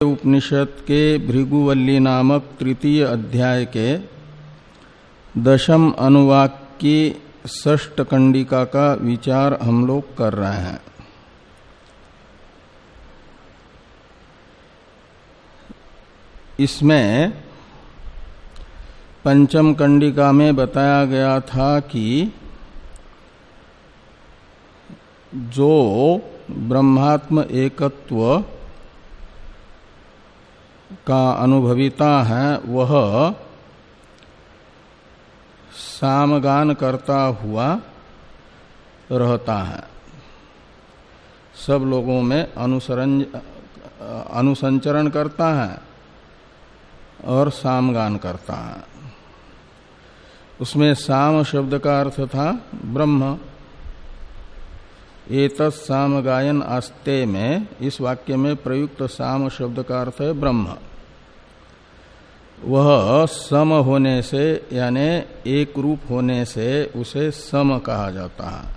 उपनिषद के भृगुवल्ली नामक तृतीय अध्याय के दशम अनुवाक की ष्ट कंडिका का विचार हम लोग कर रहे हैं। इसमें पंचम कंडिका में बताया गया था कि जो ब्रह्मात्म एकत्व का अनुभविता है, वह सामगान करता हुआ रहता है। सब लोगों में अनुसरण अनुसंचरण करता है और सामगान करता है। उसमें साम शब्द का अर्थ था ब्रह्म। एत साम गायन आस्ते में, इस वाक्य में प्रयुक्त साम शब्द का अर्थ है ब्रह्म। वह सम होने से, यानी एक रूप होने से उसे सम कहा जाता है।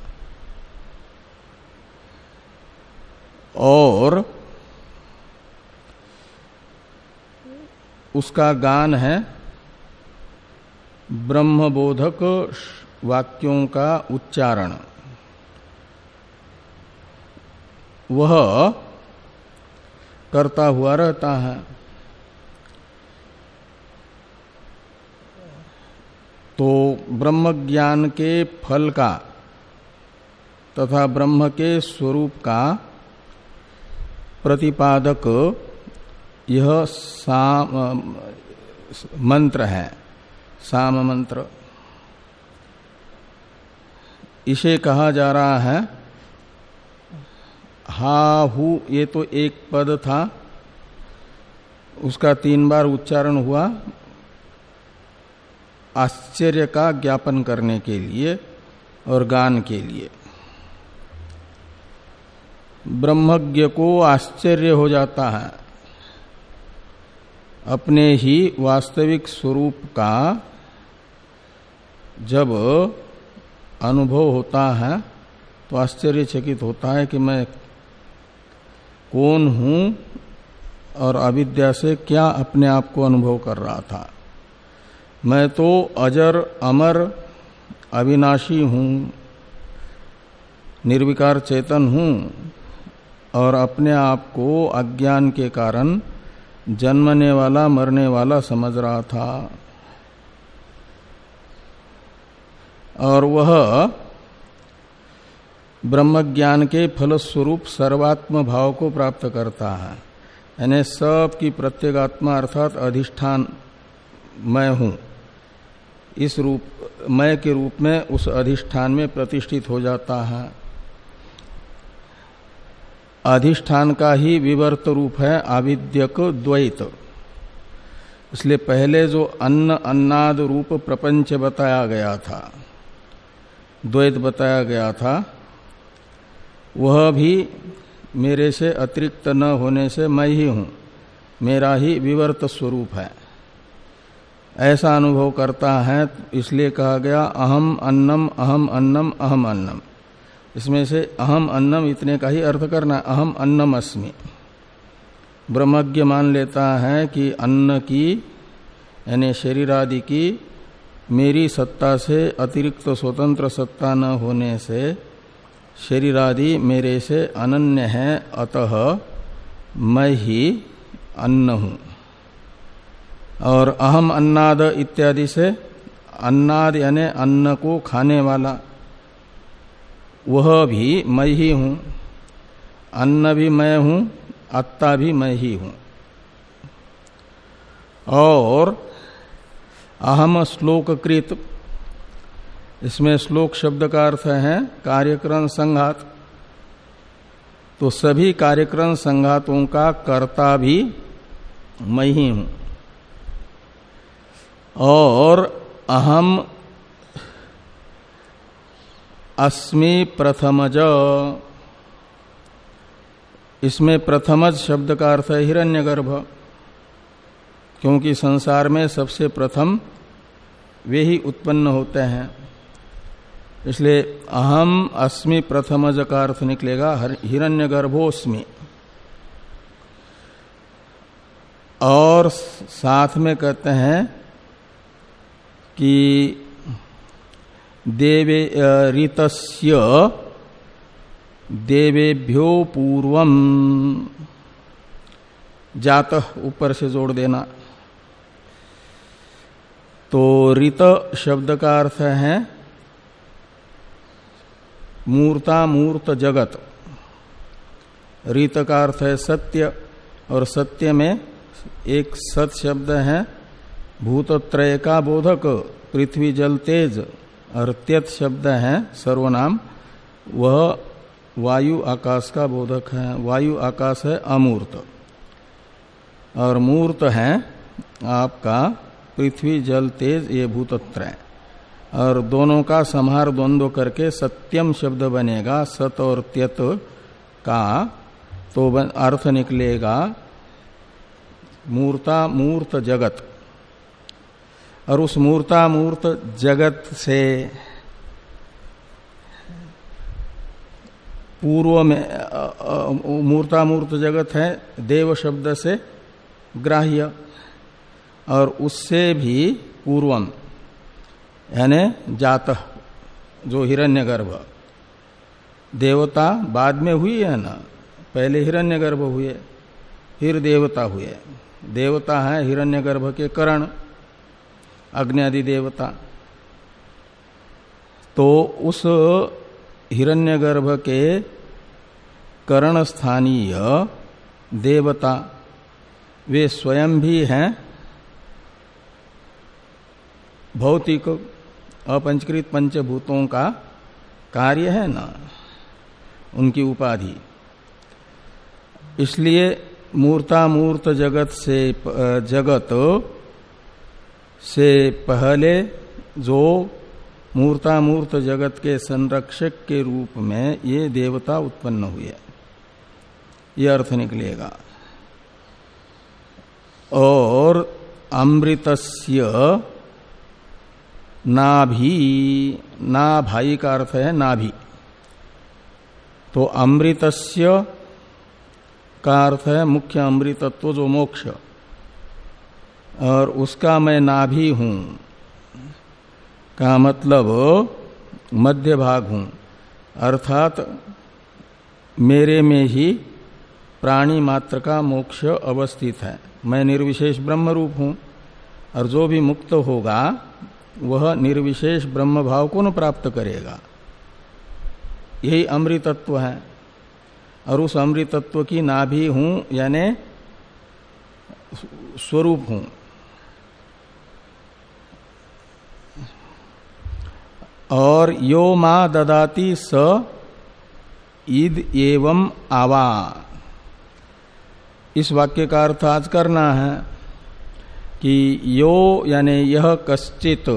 और उसका गान है ब्रह्मबोधक वाक्यों का उच्चारण। वह करता हुआ रहता है। तो ब्रह्म ज्ञान के फल का तथा ब्रह्म के स्वरूप का प्रतिपादक यह साम, मंत्र है, साम मंत्र। इसे कहा जा रहा है हा, हु, ये तो एक पद था। उसका तीन बार उच्चारण हुआ आश्चर्य का ज्ञापन करने के लिए और गान के लिए। ब्रह्मज्ञ को आश्चर्य हो जाता है। अपने ही वास्तविक स्वरूप का जब अनुभव होता है तो आश्चर्यचकित होता है कि मैं कौन हूँ और अविद्या से क्या अपने आप को अनुभव कर रहा था? मैं तो अजर, अमर, अविनाशी हूँ, निर्विकार चेतन हूँ और अपने आप को अज्ञान के कारण जन्मने वाला, मरने वाला समझ रहा था। और वह ब्रह्म ज्ञान के फलस्वरूप सर्वात्म भाव को प्राप्त करता है। यानी सब की प्रत्येगात्मा अर्थात अधिष्ठान मैं हूँ। इस रूप, मैं के रूप में उस अधिष्ठान में प्रतिष्ठित हो जाता है। अधिष्ठान का ही विवर्त रूप है आविद्यक द्वैत। इसलिए पहले जो अन्न अन्नाद रूप प्रपंच बताया गया था, द्वैत बताया गया था वह भी मेरे से अतिरिक्त न होने से मैं ही हूँ। मेरा ही विवर्त स्वरूप है। ऐसा अनुभव करता है, इसलिए कहा गया, अहम अन्नम अहम अन्नम अहम अन्नम। इसमें से अहम अन्नम इतने का ही अर्थ करना अहम अन्नम अस्मि। ब्रह्मज्ञ मान लेता है कि अन्न की, यानी शरीर आदि की, मेरी सत्ता से अतिरिक्त स्वतंत्र सत्ता न होने से शरीर आदि मेरे से अनन्य है, अतः मैं ही अन्न हूँ। और अहम अन्नाद इत्यादि से अन्नाद यानी अन्न को खाने वाला, वह भी मैं ही हूँ। अन्न भी मैं हूँ अत्ता भी मैं ही हूँ। और अहम श्लोककृत इसमें श्लोक शब्द का अर्थ है कार्यक्रम संघात। तो सभी कार्यक्रम संघातों का कर्ता भी मैं ही हूँ। और अहम अस्मि प्रथमज। इसमें प्रथमज शब्द का अर्थ है हिरण्यगर्भ, क्योंकि संसार में सबसे प्रथम वे ही उत्पन्न होते हैं। इसलिए अहम अस्मि प्रथमज का अर्थ निकलेगा हिरण्यगर्भोस्मि। और साथ में कहते हैं कि देवे ऋतस्य देवेभ्यो पूर्वम। जात ऊपर से जोड़ देना। तो ऋत शब्द का अर्थ है मूर्ता मूर्त जगत। रीत का अर्थ है सत्य, और सत्य में एक सत शब्द है भूतत्रय का बोधक, पृथ्वी जल तेज, और त्यत शब्द है सर्वनाम। वह वायु आकाश का बोधक है, वायु आकाश है अमूर्त। और मूर्त है आपका पृथ्वी जल तेज, ये भूतत्रय। और दोनों का संहार द्वंद्व करके सत्यम शब्द बनेगा, सत और त्यत का तो अर्थ निकलेगा, मूर्ता, मूर्त जगत। और उस मूर्ता, मूर्त जगत से पूर्व में मूर्ता, मूर्त जगत है, देव शब्द से ग्राह्य। और उससे भी पूर्वम। यानी जात, जो हिरण्यगर्भ। देवता बाद में हुई है ना? पहले हिरण्यगर्भ हुए, फिर देवता हुए। देवता है हिरण्यगर्भ के करण अग्नि देवता। तो उस हिरण्यगर्भ के करण स्थानीय देवता, वे स्वयं भी हैं, भौतिक अपंचकृत पंचभूतों का कार्य है ना? उनकी उपाधि। इसलिए मूर्ता मूर्त जगत से जगत से पहले जो मूर्ता मूर्त जगत के संरक्षक के रूप में ये देवता उत्पन्न हुए। ये अर्थ निकलेगा। और अमृतस्य नाभि ना भाई का अर्थ है नाभि। तो अमृतस्य का अर्थ है मुख्य अमृतत्व जो मोक्ष। और उसका मैं नाभि हूँ, का मतलब मध्य भाग हूँ। अर्थात मेरे में ही प्राणी मात्र का मोक्ष अवस्थित है। मैं निर्विशेष ब्रह्म रूप हूँ, और जो भी मुक्त होगा वह निर्विशेष ब्रह्म भाव को न प्राप्त करेगा। यही अमृतत्व है। और उस अमृतत्व की नाभि हूँ, यानी स्वरूप हूँ। और यो मा ददाती स ईद एवं आवा। इस वाक्य का अर्थ आज करना है। कि यो यानी यह कश्चित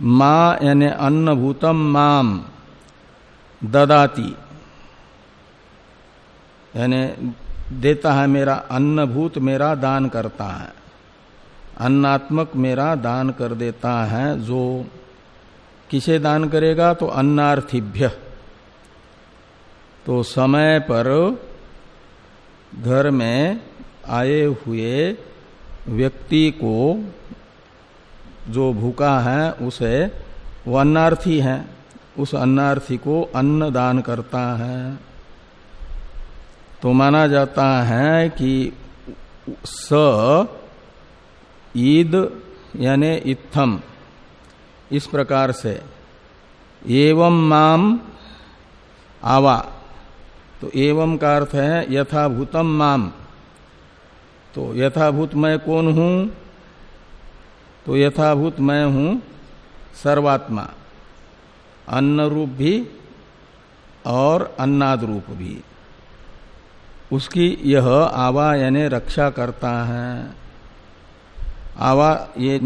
मा यानी अन्नभूतम माम ददाती। यानी देता है मेरा अन्नभूत मेरा दान करता है। अन्नात्मक मेरा दान कर देता है जो किसे दान करेगा? तो अन्नार्थिभ्य। तो समय पर घर में आए हुए व्यक्ति को जो भूखा है, उसे वो अन्नार्थी है। उस अन्नार्थी को अन्न दान करता है। तो माना जाता है कि स ईद यानी इत्थम, इस प्रकार से। एवं माम आवा तो एवं का अर्थ है यथाभूतम माम। तो यथाभूत मैं कौन हूँ? तो यथाभूत मैं हूँ सर्वात्मा। अन्न रूप भी और अन्नाद रूप भी। उसकी यह आवा यानी रक्षा करता है। आवा ये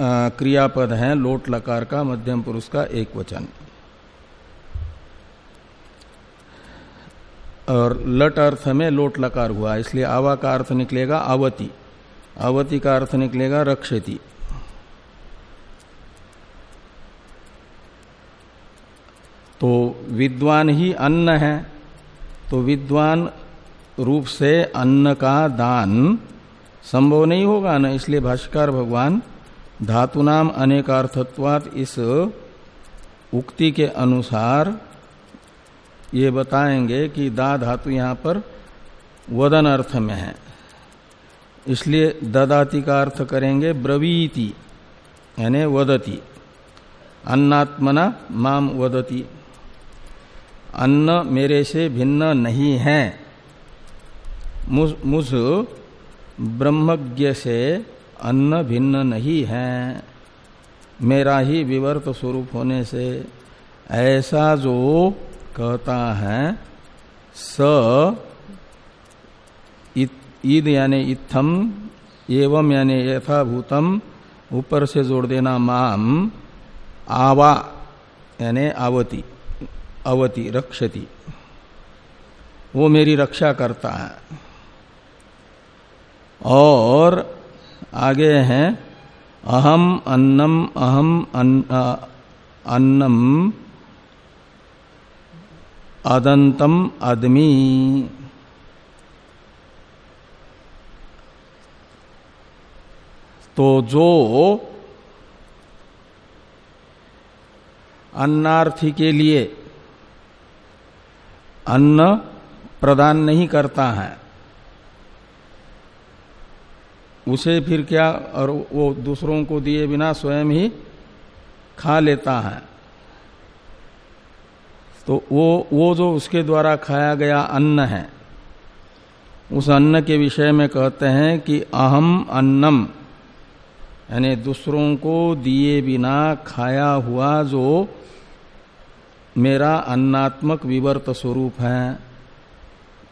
क्रियापद है लोट लकार का, मध्यम पुरुष का एक वचन। और लट अर्थ में लोट लकार हुआ, इसलिए आवा का अर्थ निकलेगा अवती अवती का अर्थ निकलेगा रक्षति। तो विद्वान ही अन्न है तो विद्वान रूप से अन्न का दान संभव नहीं होगा ना, इसलिए भाष्कर भगवान धातुनाम अनेकार्थत्वात इस उक्ति के अनुसार ये बताएँगे कि दा धातु यहाँ पर वदन अर्थ में है। इसलिए ददाति का अर्थ करेंगे ब्रवीति यानी वदती। अन्नात्मना माम वदती। अन्न मेरे से भिन्न नहीं है। मुझ, मुझ ब्रह्मज्ञ से अन्न भिन्न नहीं है। मेरा ही विवर्त स्वरूप होने से ऐसा जो कहता है, स ईद यानी इत्थम, एवं यानी यथाभूतम, ऊपर से जोड़ देना माम, आवा, यानी आवती अवती रक्षति। वो मेरी रक्षा करता है। और आगे हैं, अहम अन्नम अहम अन्नम अदंतम आदमी तो जो अन्नार्थी के लिए अन्न प्रदान नहीं करता है, उसे फिर क्या और वो दूसरों को दिए बिना स्वयं ही खा लेता है। तो वो वो जो उसके द्वारा खाया गया अन्न है, उस अन्न के विषय में कहते हैं कि अहम अन्नम, यानी दूसरों को दिए बिना खाया हुआ जो मेरा अन्नात्मक विवर्त स्वरूप है,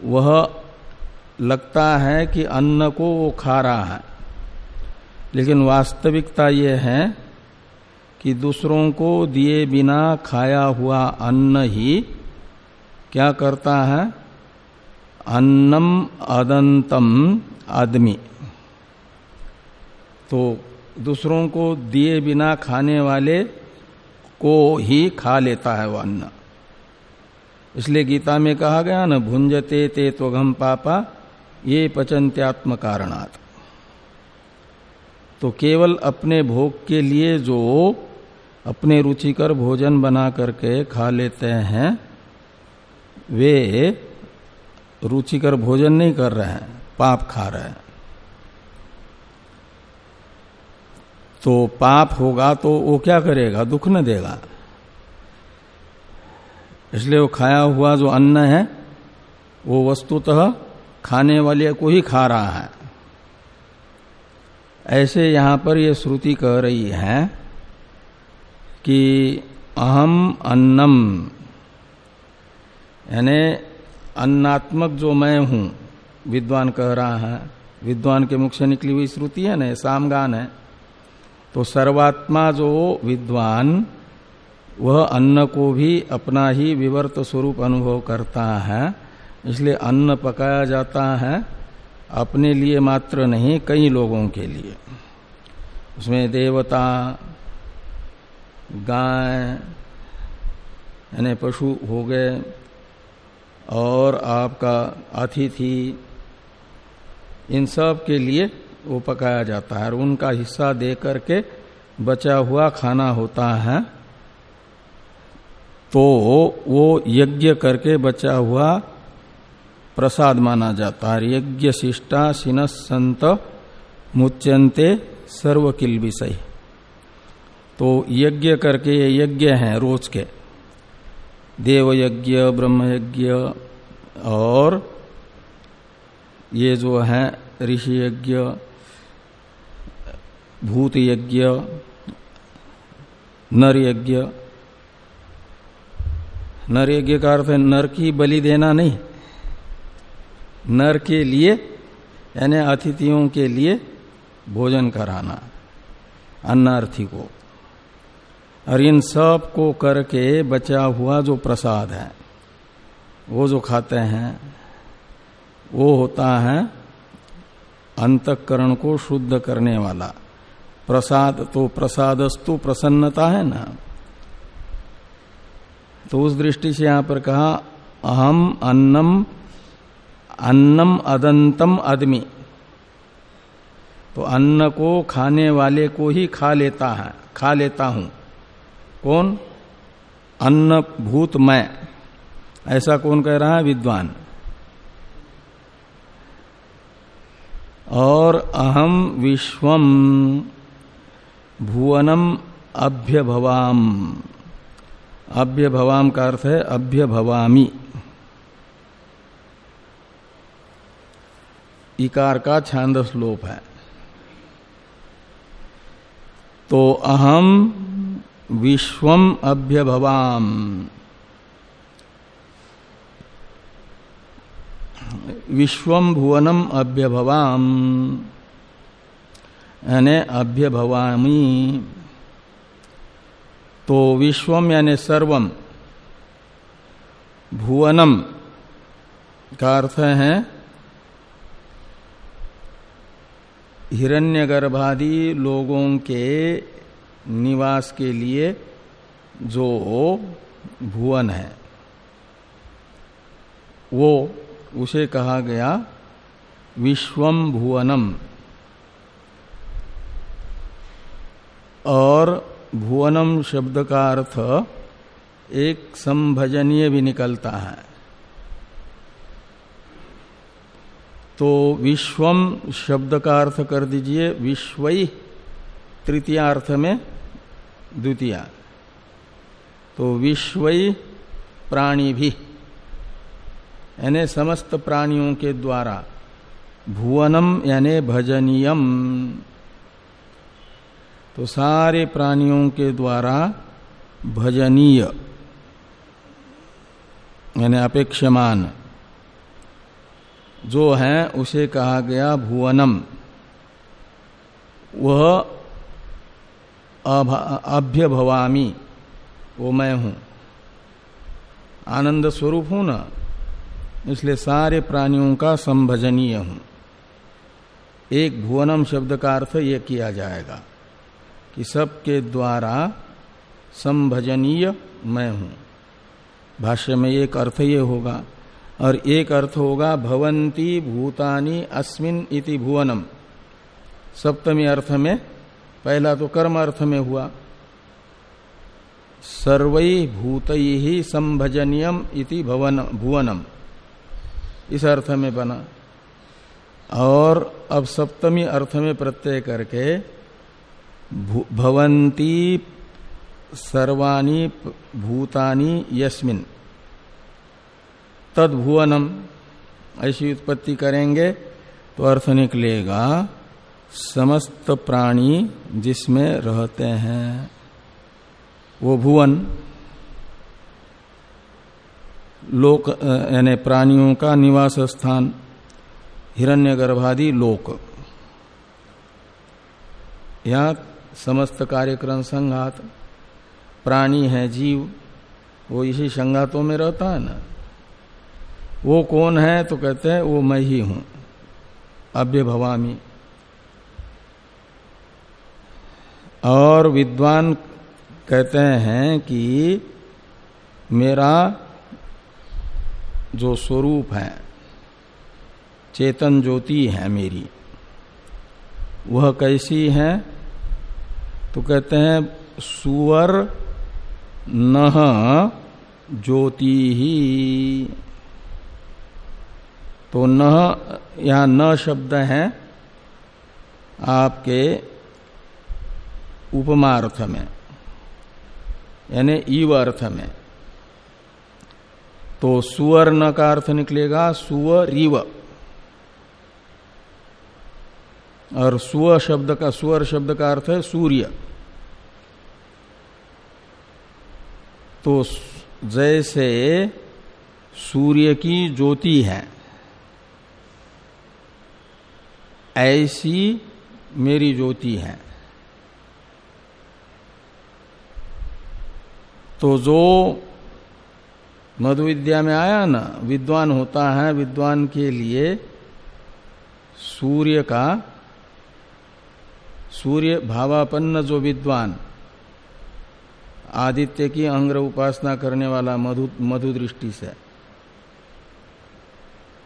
वह लगता है कि अन्न को वो खा रहा है। लेकिन वास्तविकता ये है कि दूसरों को दिए बिना खाया हुआ अन्न ही क्या करता है? अन्नम अदंतम आदमी। तो दूसरों को दिए बिना खाने वाले को ही खा लेता है वह अन्न। इसलिए गीता में कहा गया ना, भुंजते ते त्वघम पापा, ये पचंत्यात्म कारणात् तो केवल अपने भोग के लिए जो अपने रुचिकर भोजन बना करके खा लेते हैं। वे रुचिकर भोजन नहीं कर रहे हैं, पाप खा रहे हैं। तो पाप होगा तो वो क्या करेगा? दुख न देगा। इसलिए वो खाया हुआ जो अन्न है, वो वस्तुतः खाने वाले को ही खा रहा है। ऐसे यहाँ पर ये श्रुति कह रही है कि अहम अन्नम, यानी अन्नात्मक जो मैं हूँ, विद्वान कह रहा है, विद्वान के मुख से निकली हुई श्रुति है ना सामगान है तो सर्वात्मा जो विद्वान, वह अन्न को भी अपना ही विवर्त स्वरूप अनुभव करता है, इसलिए अन्न पकाया जाता है, अपने लिए मात्र नहीं, कई लोगों के लिए। उसमें देवता गाय, यानी पशु हो गए और आपका अतिथि, इन सब के लिए वो पकाया जाता है और उनका हिस्सा दे करके बचा हुआ खाना होता है। तो वो यज्ञ करके बचा हुआ प्रसाद माना जाता है। यज्ञ शिष्टा सिनस संत मुच्यंते सर्व किल विषय तो यज्ञ करके ये यज्ञ हैं रोज के। देव यज्ञ ब्रह्म यज्ञ और ये जो है ऋषि यज्ञ भूत यज्ञ नर यज्ञ नर यज्ञ का अर्थ है नर की बलि देना नहीं। नर के लिए, यानी अतिथियों के लिए भोजन कराना, अन्नार्थी को। और इन सबको करके बचा हुआ जो प्रसाद है, वो जो खाते हैं, वो होता है अंतकरण को शुद्ध करने वाला। प्रसाद तो प्रसादस्तु प्रसन्नता है ना? तो उस दृष्टि से यहाँ पर कहा, अहम अन्नम अन्नम अदंतम आदमी तो अन्न को खाने वाले को ही खा लेता है, खा लेता हूँ। कौन? अन्न भूत मैं ऐसा कौन कह रहा है? विद्वान। और अहम विश्वम भुवनम अभ्यभवाम। अभ्यभवाम का अर्थ है अभ्यभवामी। इकार का छांद श्लोप है। तो अहम विश्वम अभ्यभवाम। विश्वम भुवनम अभ्यभवाम। यानी अभ्यभवामी। तो विश्वम यानी सर्वम भुवनम का अर्थ है, हिरण्यगर्भादि लोगों के निवास के लिए जो भुवन है, वो उसे कहा गया विश्वम भुवनम। और भुवनम शब्द का अर्थ एक संभजनीय भी निकलता है। तो विश्वम शब्द का अर्थ कर दीजिए विश्वई तृतीय अर्थ में द्वितीय। तो विश्वई प्राणी भी यानी समस्त प्राणियों के द्वारा भुवनम, यानी भजनीयम। तो सारे प्राणियों के द्वारा भजनीय, यानी अपेक्षमान, जो है, उसे कहा गया भुवनम। वह अभ्यभवामी। वो मैं हूँ। आनंद स्वरूप हूँ ना, इसलिए सारे प्राणियों का संभजनीय हूँ। एक भुवनम शब्द का अर्थ यह किया जाएगा कि सबके द्वारा संभजनीय मैं हूँ। भाष्य में एक अर्थ ये होगा, और एक अर्थ होगा भवंती भूतानी अस्मिन इति भुवनम। सप्तमी अर्थ में पहला तो कर्म अर्थ में हुआ। सर्वई भूत ही संभजनियम इति भवन, भुवनम। इस अर्थ में बना। और अब सप्तमी अर्थ में प्रत्यय करके भवंती सर्वाणी भूतानी यस्मिन। तद भुवनम ऐसी उत्पत्ति करेंगे तो अर्थ निकलेगा। समस्त प्राणी जिसमें रहते हैं। वो भुवन लोक यानी प्राणियों का निवास स्थान, हिरण्यगर्भादि लोक। यहाँ समस्त कार्यक्रम संघात प्राणी है, जीव। वो इसी संघातों में रहता है ना। वो कौन है तो कहते हैं, वो मैं ही हूँ। अभ्य भवामी और विद्वान कहते हैं कि मेरा जो स्वरूप है, चेतन ज्योति है मेरी, वह कैसी है? तो कहते हैं सुवर नह ज्योति ही। तो न, यहाँ न शब्द है, आपके उपमा अर्थ में यानी ईव अर्थ में तो सुवर्ण का अर्थ निकलेगा? सुवरिव और सुव शब्द का, सुअर शब्द का अर्थ है सूर्य। तो जैसे सूर्य की ज्योति है, ऐसी मेरी ज्योति है। तो जो मधु विद्या में आया ना, विद्वान होता है, विद्वान के लिए सूर्य का, सूर्य भावापन्न जो विद्वान, आदित्य की अंग्र उपासना करने वाला मधु मधु दृष्टि से,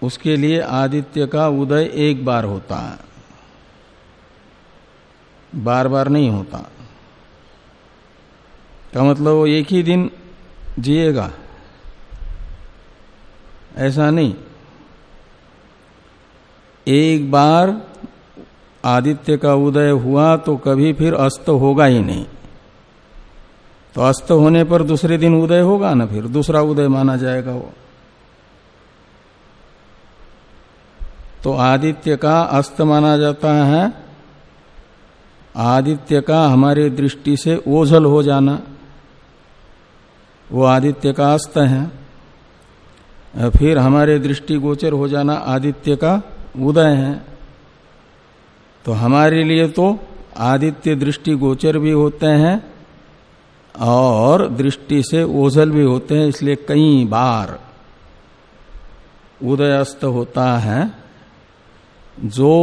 उसके लिए आदित्य का उदय एक बार होता है। बार बार नहीं होता। का मतलब वो एक ही दिन जिएगा। ऐसा नहीं। एक बार आदित्य का उदय हुआ तो कभी फिर अस्त होगा ही नहीं। तो अस्त होने पर दूसरे दिन उदय होगा ना फिर? दूसरा उदय माना जाएगा वो। तो आदित्य का अस्त माना जाता है। आदित्य का हमारे दृष्टि से ओझल हो जाना। वो आदित्य का अस्त है। फिर हमारे दृष्टि गोचर हो जाना आदित्य का उदय है। तो हमारे लिए तो आदित्य दृष्टि गोचर भी होते हैं और दृष्टि से ओझल भी होते हैं, इसलिए कई बार उदय अस्त होता है जो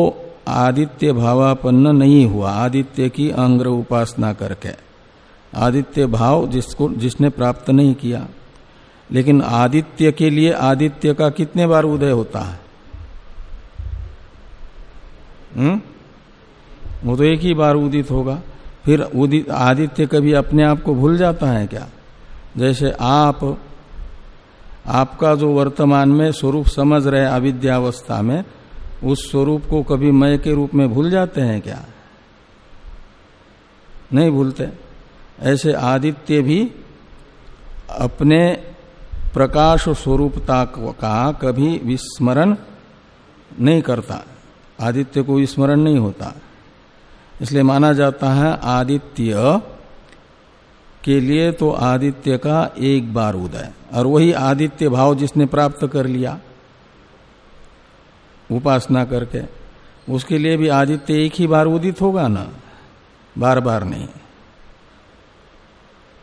आदित्य भावापन्न नहीं हुआ, आदित्य की अंग्र उपासना करके। आदित्य भाव जिसको, जिसने प्राप्त नहीं किया। लेकिन आदित्य के लिए आदित्य का कितने बार उदय होता है? हम्म? वो तो एक ही बार उदित होगा। फिर उदित, आदित्य कभी अपने आप को भूल जाता है क्या? जैसे आप, आपका जो वर्तमान में स्वरूप समझ रहे अविद्यावस्था में, उस स्वरूप को कभी मय के रूप में भूल जाते हैं क्या? नहीं भूलते। ऐसे आदित्य भी अपने प्रकाश स्वरूपता का कभी विस्मरण नहीं करता। आदित्य को विस्मरण नहीं होता। इसलिए माना जाता है आदित्य के लिए तो आदित्य का एक बार उदय। और वही आदित्य भाव जिसने प्राप्त कर लिया, उपासना करके, उसके लिए भी आदित्य एक ही बार उदित होगा ना? बार बार नहीं।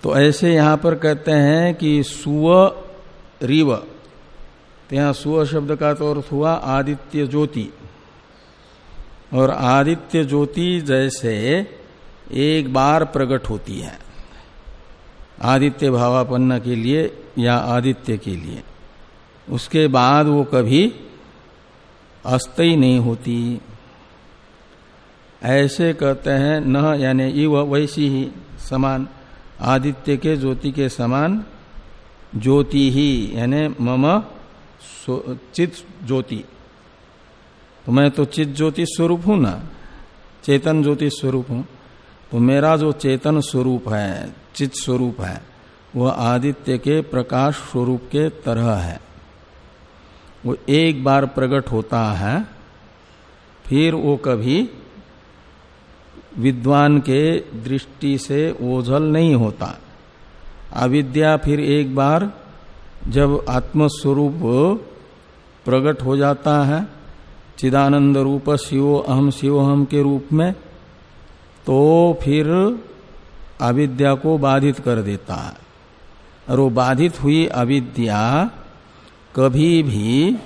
तो ऐसे यहाँ पर कहते हैं कि सुव रिव तो यहाँ सुव शब्द का तो अर्थ हुआ आदित्य ज्योति। और आदित्य ज्योति जैसे एक बार प्रकट होती है, आदित्य भावापन्न के लिए या आदित्य के लिए। उसके बाद वो कभी अस्त ही नहीं होती। ऐसे कहते हैं न यानी इव वैसी ही समान। आदित्य के ज्योति के समान ज्योति ही, यानी मम चित ज्योति। तो मैं तो चित ज्योति स्वरूप हूँ ना, चेतन ज्योति स्वरूप हूँ। तो मेरा जो चेतन स्वरूप है, चित स्वरूप है, वह आदित्य के प्रकाश स्वरूप के तरह है। वो एक बार प्रकट होता है, फिर वो कभी विद्वान के दृष्टि से ओझल नहीं होता। अविद्या फिर एक बार जब आत्मस्वरूप प्रकट हो जाता है, चिदानंद रूप शिवो अहम शिवोहम के रूप में तो फिर अविद्या को बाधित कर देता है। और वो बाधित हुई अविद्या कभी भी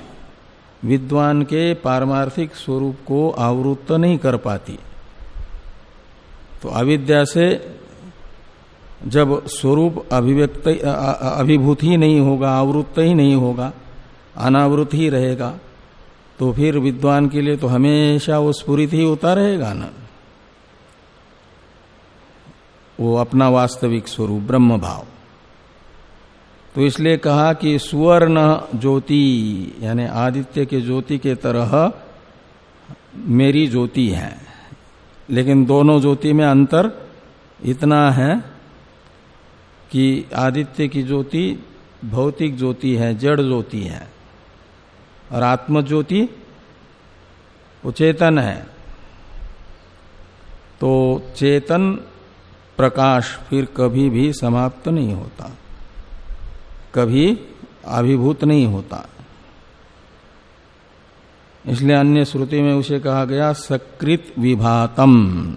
विद्वान के पारमार्थिक स्वरूप को आवृत्त नहीं कर पाती। तो अविद्या से जब स्वरूप अभिव्यक्त अभिभूत ही नहीं होगा, आवृत्त ही नहीं होगा, अनावृत ही रहेगा तो फिर विद्वान के लिए तो हमेशा वो स्फुरित ही होता रहेगा ना। वो अपना वास्तविक स्वरूप, ब्रह्म भाव। तो इसलिए कहा कि सुवर्ण ज्योति, यानी आदित्य के ज्योति के तरह मेरी ज्योति है। लेकिन दोनों ज्योति में अंतर इतना है कि आदित्य की ज्योति भौतिक ज्योति है, जड़ ज्योति है। और आत्म ज्योति चेतन है। तो चेतन प्रकाश फिर कभी भी समाप्त नहीं होता, कभी अभिभूत नहीं होता। इसलिए अन्य श्रुति में उसे कहा गया, सकृत विभातम।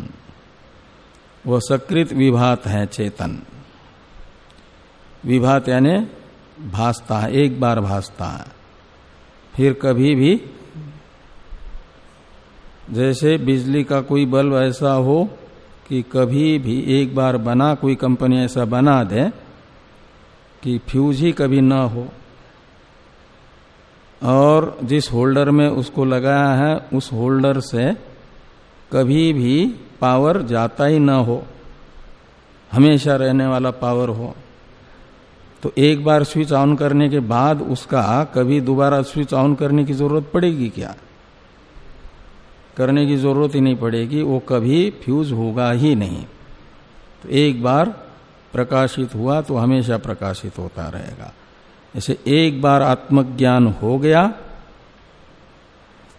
वह सकृत विभात है, चेतन। विभात यानी भासता है, एक बार भासता है। फिर कभी भी जैसे बिजली का कोई बल्ब ऐसा हो कि कभी भी एक बार बना, कोई कंपनी ऐसा बना दे कि फ्यूज ही कभी न हो। और जिस होल्डर में उसको लगाया है, उस होल्डर से कभी भी पावर जाता ही ना हो। हमेशा रहने वाला पावर हो। तो एक बार स्विच ऑन करने के बाद उसका कभी दोबारा स्विच ऑन करने की ज़रूरत पड़ेगी क्या? करने की ज़रूरत ही नहीं पड़ेगी, वो कभी फ्यूज होगा ही नहीं। तो एक बार प्रकाशित हुआ तो हमेशा प्रकाशित होता रहेगा। ऐसे एक बार आत्मज्ञान हो गया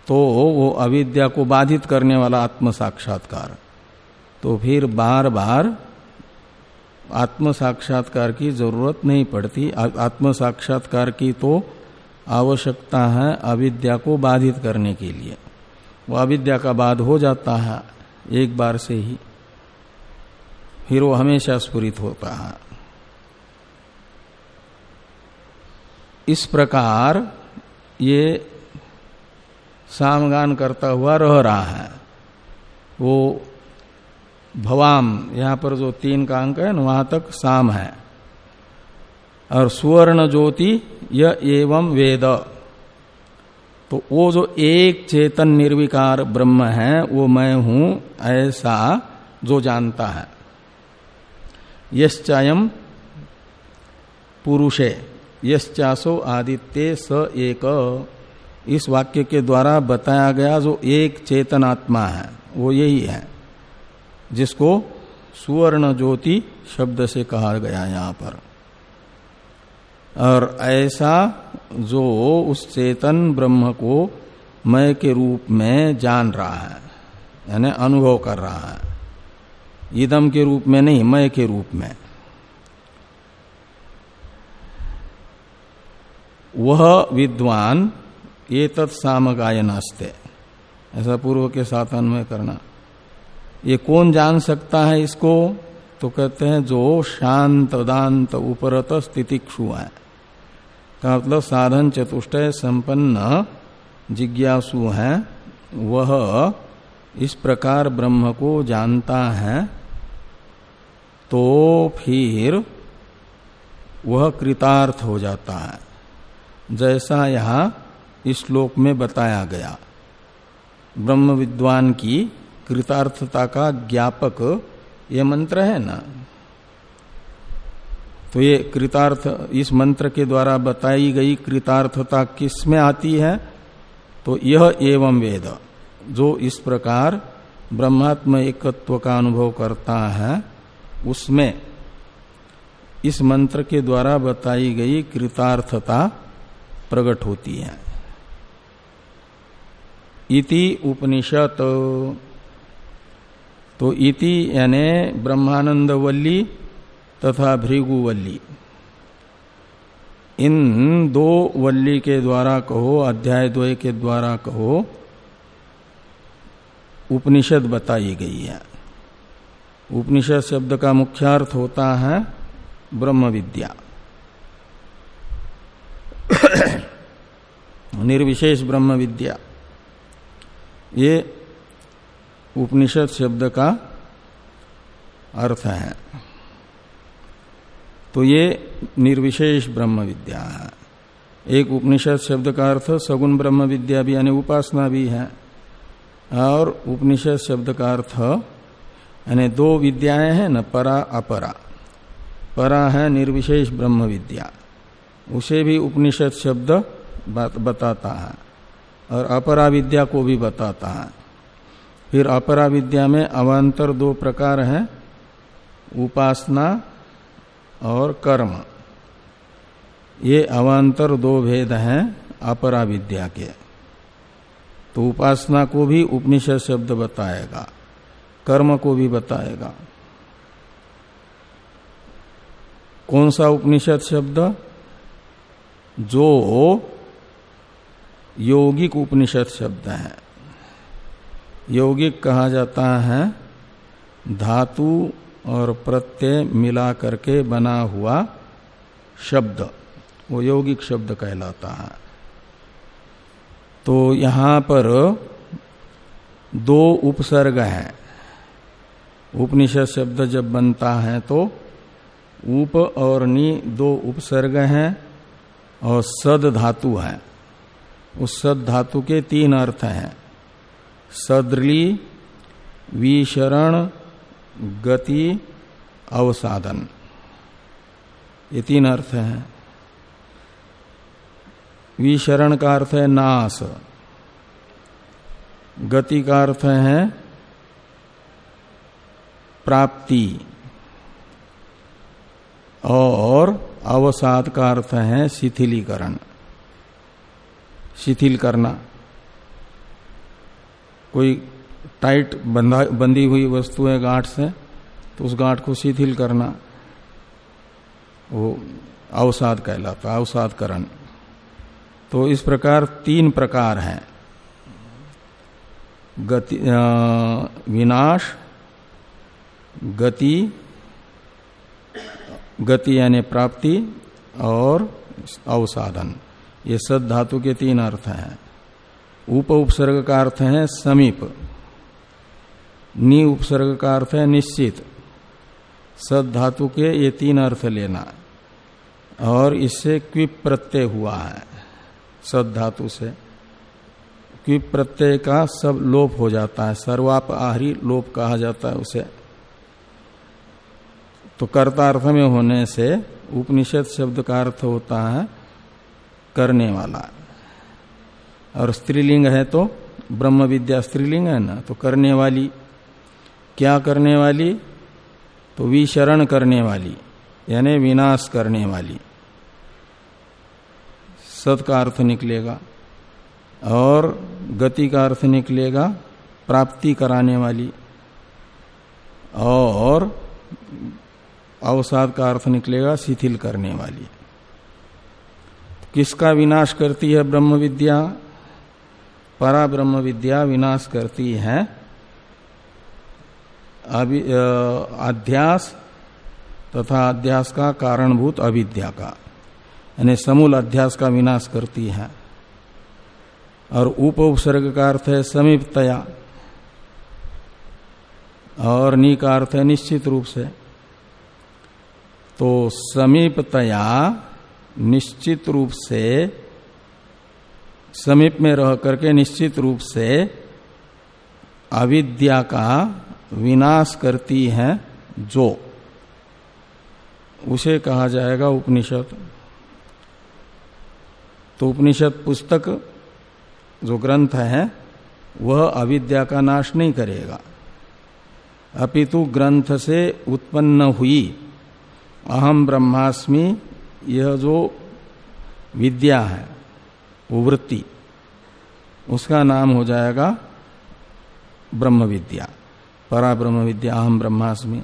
तो वो अविद्या को बाधित करने वाला आत्म साक्षात्कार तो फिर बार बार आत्म साक्षात्कार की ज़रूरत नहीं पड़ती। आत्म साक्षात्कार की तो आवश्यकता है अविद्या को बाधित करने के लिए। वो अविद्या का बाध हो जाता है एक बार से ही। फिर वो हमेशा स्फुरित होता है। इस प्रकार ये सामगान करता हुआ रह रहा है। वो भवाम, यहाँ पर जो तीन का अंक है वहाँ तक साम है। और सुवर्ण ज्योति य एवं वेद। तो वो जो एक चेतन निर्विकार ब्रह्म है, वो मैं हूँ, ऐसा जो जानता है। यश्चायम पुरुषे। यश्चासो आदित्य स एक। इस वाक्य के द्वारा बताया गया जो एक चेतनात्मा है, वो यही है, जिसको सुवर्ण ज्योति शब्द से कहा गया यहाँ पर। और ऐसा जो उस चेतन ब्रह्म को मय के रूप में जान रहा है, यानी अनुभव कर रहा है, इदम के रूप में नहीं मय के रूप में। वह विद्वान, ये तत्साम गायन ऐसा पूर्व के साथ अन्वय करना। ये कौन जान सकता है इसको? तो कहते हैं, जो शांत दांत उपरत स्थितिक्षु है। का मतलब साधन चतुष्टय संपन्न जिज्ञासु है। वह इस प्रकार ब्रह्म को जानता है। तो फिर वह कृतार्थ हो जाता है। जैसा यहाँ इस श्लोक में बताया गया। ब्रह्म विद्वान की कृतार्थता का ज्ञापक ये मंत्र है ना? तो ये कृतार्थ, इस मंत्र के द्वारा बताई गई कृतार्थता किसमें आती है? तो यह एवं वेद, जो इस प्रकार ब्रह्मात्म एकत्व का अनुभव करता है, उसमें इस मंत्र के द्वारा बताई गई कृतार्थता प्रकट होती है। इति उपनिषद तो इति यानी ब्रह्मानंद वल्ली तथा भृगुवल्ली। इन दो वल्ली के द्वारा कहो, अध्याय द्वय के द्वारा कहो, उपनिषद बताई गई है। उपनिषद शब्द का मुख्यार्थ होता है ब्रह्म विद्या निर्विशेष ब्रह्म विद्या। ये उपनिषद शब्द का अर्थ है। तो ये निर्विशेष ब्रह्म विद्या है। एक उपनिषद शब्द का अर्थ सगुण ब्रह्म विद्या भी यानी उपासना भी है। और उपनिषद शब्द का अर्थ यानी दो विद्याएँ हैं, न परा अपरा। परा है निर्विशेष ब्रह्म विद्या। उसे भी उपनिषद शब्द बताता है और अपरा विद्या को भी बताता है। फिर अपरा विद्या में अवान्तर दो प्रकार हैं, उपासना और कर्म। ये अवान्तर दो भेद हैं अपरा विद्या के। तो उपासना को भी उपनिषद शब्द बताएगा, कर्म को भी बताएगा। कौन सा उपनिषद शब्द? जो यौगिक उपनिषद शब्द है। यौगिक कहा जाता है, धातु और प्रत्यय मिला करके बना हुआ शब्द। वो यौगिक शब्द कहलाता है। तो यहाँ पर दो उपसर्ग हैं। उपनिषद शब्द जब बनता है तो उप और नि दो उपसर्ग हैं। और सद धातु है। उस सद धातु के तीन अर्थ हैं। सदली विशरण गति अवसाधन ये तीन अर्थ हैं। विशरण का अर्थ है नाश। गति का अर्थ है प्राप्ति। और अवसाद का अर्थ है शिथिलीकरण। शिथिल करना कोई टाइट बंधा, बंधी हुई वस्तु है गांठ से तो उस गांठ को शिथिल करना वो अवसाद कहलाता अवसाद करण तो इस प्रकार तीन प्रकार हैं। गति विनाश, गति गति यानी प्राप्ति और अवसाधन ये सद धातु के तीन अर्थ हैं। उप उपसर्ग का अर्थ है समीप। नि उपसर्ग का अर्थ है निश्चित। सद धातु के ये तीन अर्थ लेना। और इससे क्विप प्रत्यय हुआ है सद धातु से। क्विप प्रत्यय का सब लोप हो जाता है। सर्वाप आहरी लोप कहा जाता है उसे। तो कर्तार्थ में होने से उपनिषद शब्द का अर्थ होता है करने वाला। और स्त्रीलिंग है तो ब्रह्म विद्या स्त्रीलिंग है ना तो करने वाली। क्या करने वाली? तो विशरण करने वाली, यानी विनाश करने वाली। सत का अर्थ निकलेगा और गति का अर्थ निकलेगा प्राप्ति कराने वाली। और अवसाद का अर्थ निकलेगा शिथिल करने वाली। किसका विनाश करती है ब्रह्म विद्या परा ब्रह्म विद्या विनाश करती है। अध्यास तथा अध्यास का कारणभूत अविद्या का। यानी समूल अध्यास का विनाश करती है। और उप उपसर्ग का अर्थ है समीपतया। और नी का अर्थ है निश्चित रूप से। तो समीपतया निश्चित रूप से, समीप में रह करके निश्चित रूप से अविद्या का विनाश करती है जो। उसे कहा जाएगा उपनिषद। तो उपनिषद पुस्तक जो ग्रंथ है, वह अविद्या का नाश नहीं करेगा। अपितु ग्रंथ से उत्पन्न हुई अहम ब्रह्मास्मि, यह जो विद्या है, वो वृत्ति, उसका नाम हो जाएगा ब्रह्म विद्या परा ब्रह्म विद्या अहम ब्रह्मास्मि।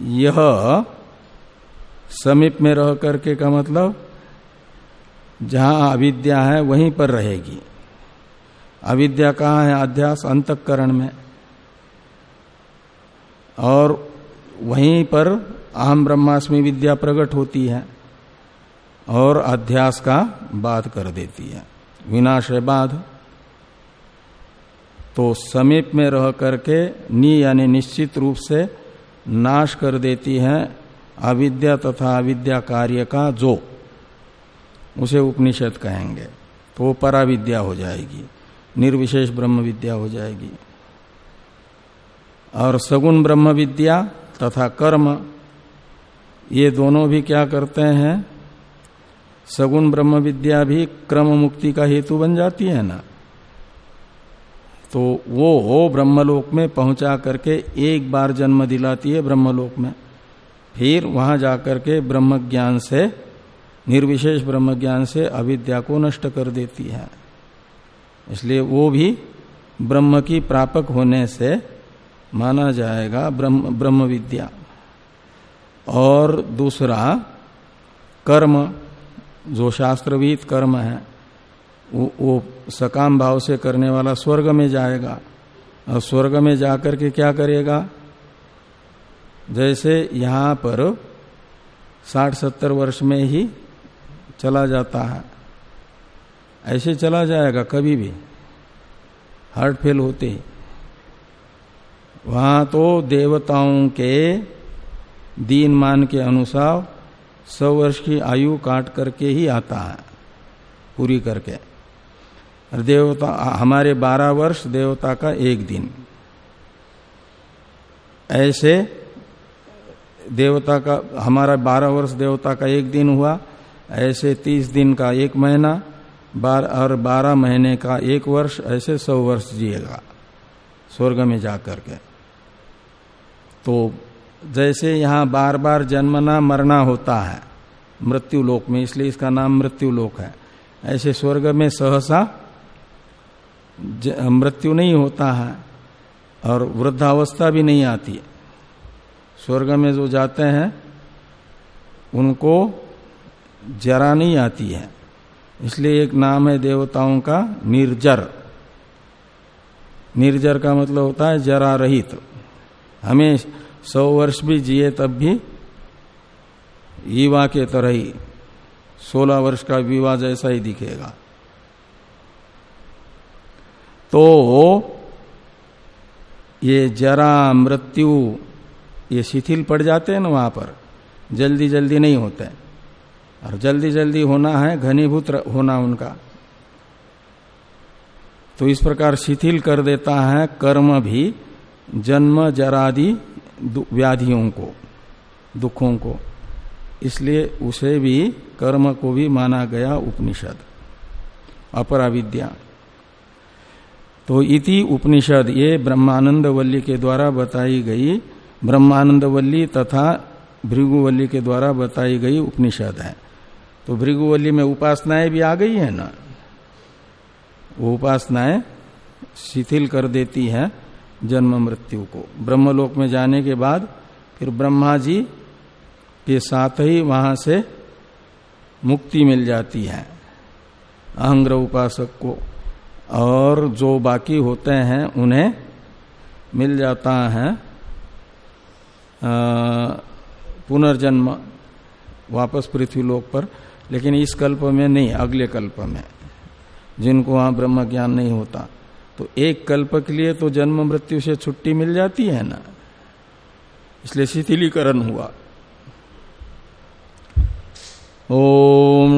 यह समीप में रह करके का मतलब जहाँ अविद्या है, वहीं पर रहेगी। अविद्या कहाँ है? अध्यास अंतकरण में। और वहीं पर अहम ब्रह्मास्मि विद्या प्रकट होती है और अध्यास का बाध कर देती है। विनाश है बाध। तो समीप में रह करके नी यानी निश्चित रूप से नाश कर देती है अविद्या तथा अविद्या कार्य का जो। उसे उपनिषद कहेंगे। तो वो पराविद्या हो जाएगी। निर्विशेष ब्रह्म विद्या हो जाएगी। और सगुण ब्रह्म विद्या तथा कर्म ये दोनों भी क्या करते हैं? सगुण ब्रह्म विद्या भी क्रम मुक्ति का हेतु बन जाती है ना? तो वो हो ब्रह्मलोक में पहुँचा करके एक बार जन्म दिलाती है ब्रह्मलोक में। फिर वहाँ जाकर के ब्रह्म ज्ञान से, निर्विशेष ब्रह्म ज्ञान से अविद्या को नष्ट कर देती है। इसलिए वो भी ब्रह्म की प्रापक होने से माना जाएगा ब्रह्म ब्रह्म विद्या और दूसरा कर्म जो शास्त्रवीत कर्म है वो, वो सकाम भाव से करने वाला स्वर्ग में जाएगा। और स्वर्ग में जाकर के क्या करेगा? जैसे यहाँ पर साठ सत्तर वर्ष में ही चला जाता है। ऐसे चला जाएगा कभी भी। हार्ट फेल होते वहाँ तो देवताओं के दीन मान के अनुसार सौ वर्ष की आयु काट करके ही आता है, पूरी करके। और देवता, हमारे बारह वर्ष देवता का एक दिन। ऐसे देवता का, हमारा बारह वर्ष देवता का एक दिन हुआ, ऐसे तीस दिन का एक महीना, बार, और बारह महीने का एक वर्ष, ऐसे सौ वर्ष जिएगा, स्वर्ग में जाकर के। तो जैसे यहाँ बार बार जन्मना, मरना होता है। मृत्यु लोक में, इसलिए इसका नाम मृत्यु लोक है। ऐसे स्वर्ग में सहसा मृत्यु नहीं होता है और वृद्धावस्था भी नहीं आती है। स्वर्ग में जो जाते हैं, उनको जरा नहीं आती है। इसलिए एक नाम है देवताओं का, निर्जर। निर्जर का मतलब होता है जरा रहित हमें सौ वर्ष भी जिए तब भी युवा के तरह ही सोलह वर्ष का विवाह जैसा ही दिखेगा। तो ये जरा मृत्यु, ये शिथिल पड़ जाते हैं ना वहाँ पर, जल्दी जल्दी नहीं होते और जल्दी जल्दी होना है, घनीभूत होना उनका। तो इस प्रकार शिथिल कर देता है, कर्म भी, जन्म जरादि व्याधियों को, दुखों को। इसलिए उसे भी कर्म को भी माना गया उपनिषद अपरा विद्या तो इति उपनिषद, ये ब्रह्मानंद वल्ली के द्वारा बताई गई ब्रह्मानंद वल्ली तथा भृगुवल्ली के द्वारा बताई गई उपनिषद है। तो भृगुवल्ली में उपासनाएँ भी आ गई है ना? वो उपासनाएँ शिथिल कर देती है। जन्म मृत्यु को। ब्रह्मलोक में जाने के बाद फिर ब्रह्मा जी के साथ ही वहाँ से मुक्ति मिल जाती है, अहंग्र उपासक को। और जो बाकी होते हैं, उन्हें मिल जाता है पुनर्जन्म वापस पृथ्वी लोक पर। लेकिन इस कल्प में नहीं, अगले कल्प में, जिनको वहाँ ब्रह्म ज्ञान नहीं होता। तो एक कल्प के लिए तो जन्म मृत्यु से छुट्टी मिल जाती है ना? इसलिए शिथिलीकरण हुआ। ओम